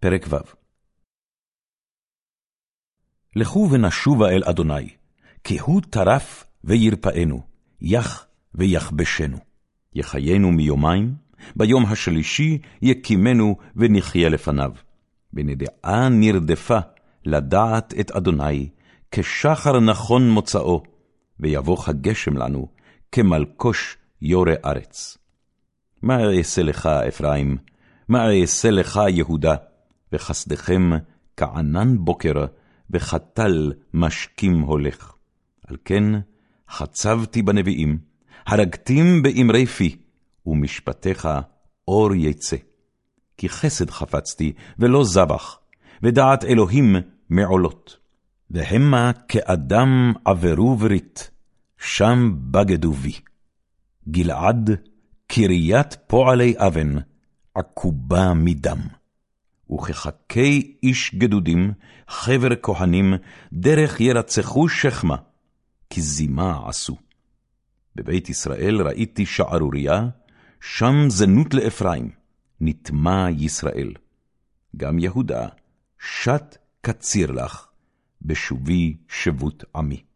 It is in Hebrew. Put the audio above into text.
פרק ו' לכו ונשובה אל אדוני, כי הוא טרף וירפאנו, יח ויחבשנו. יחיינו מיומיים, ביום השלישי יקימנו ונחיה לפניו. בנדעה נרדפה לדעת את אדוני, כשחר נכון מוצאו, ויבוך הגשם לנו, כמלקוש יורה ארץ. מה אעשה לך, אפרים? מה אעשה לך, יהודה? וחסדכם כענן בוקר, וחתל משקים הולך. על כן חצבתי בנביאים, הרגתים באמרי פי, ומשפטיך אור יצא. כי חסד חפצתי, ולא זבח, ודעת אלוהים מעולות. והמה כאדם עברו ברית, שם בגדו בי. גלעד, קריית פועלי אבן, עקובה מדם. וכחכי איש גדודים, חבר כהנים, דרך ירצחו שכמה, כי זימה עשו. בבית ישראל ראיתי שערוריה, שם זנות לאפרים, נטמע ישראל. גם יהודה, שת קציר לך, בשובי שבות עמי.